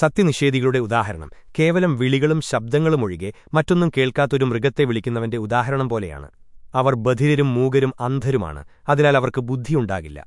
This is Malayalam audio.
സത്യനിഷേധികളുടെ ഉദാഹരണം. കേവലം വിളികളും ശബ്ദങ്ങളും ഒഴികെ മറ്റൊന്നും കേൾക്കാത്തൊരു മൃഗത്തെ വിളിക്കുന്നവന്റെ ഉദാഹരണം പോലെയാണ്. അവർ ബധിരരും മൂകരും അന്ധരുമാണ്. അതിനാൽ അവർക്ക് ബുദ്ധിയുണ്ടാകില്ല